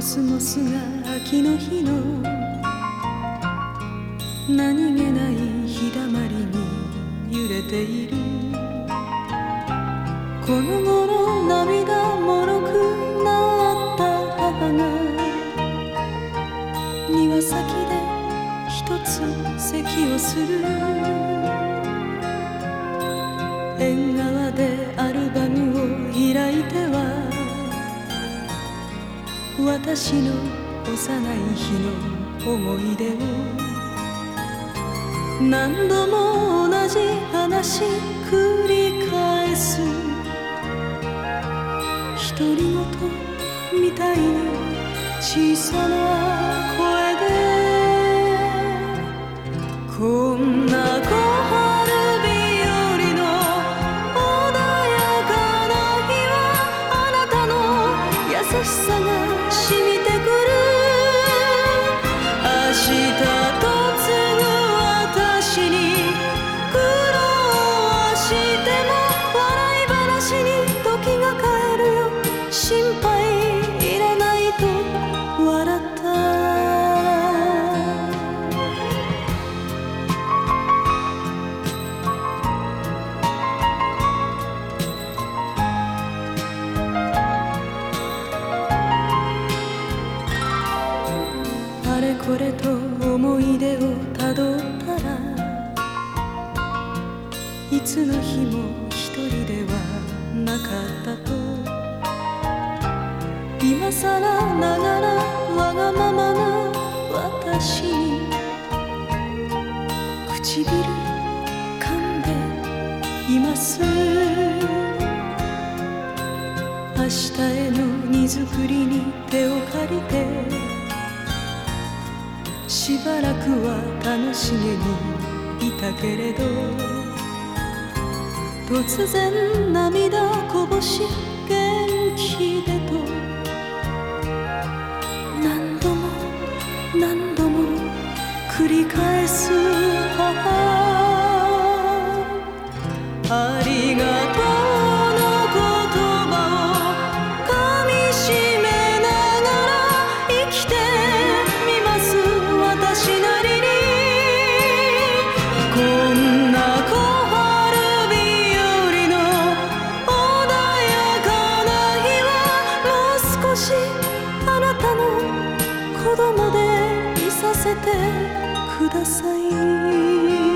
スモスが秋の日の何気ない日だまりに揺れている。この頃涙もろくなった母が庭先で一つ咳をする。縁側で私の幼い日の思い出を何度も同じ話繰り返す。独り言みたいな小さな声あれこれと思い出をたどったらいつの日も一人ではなかったと。今さらながらわがままな私に唇噛んでいます。明日への荷造りに手を借りてしばらくは楽しげにいたけれど突然涙こぼし元気でとせてください」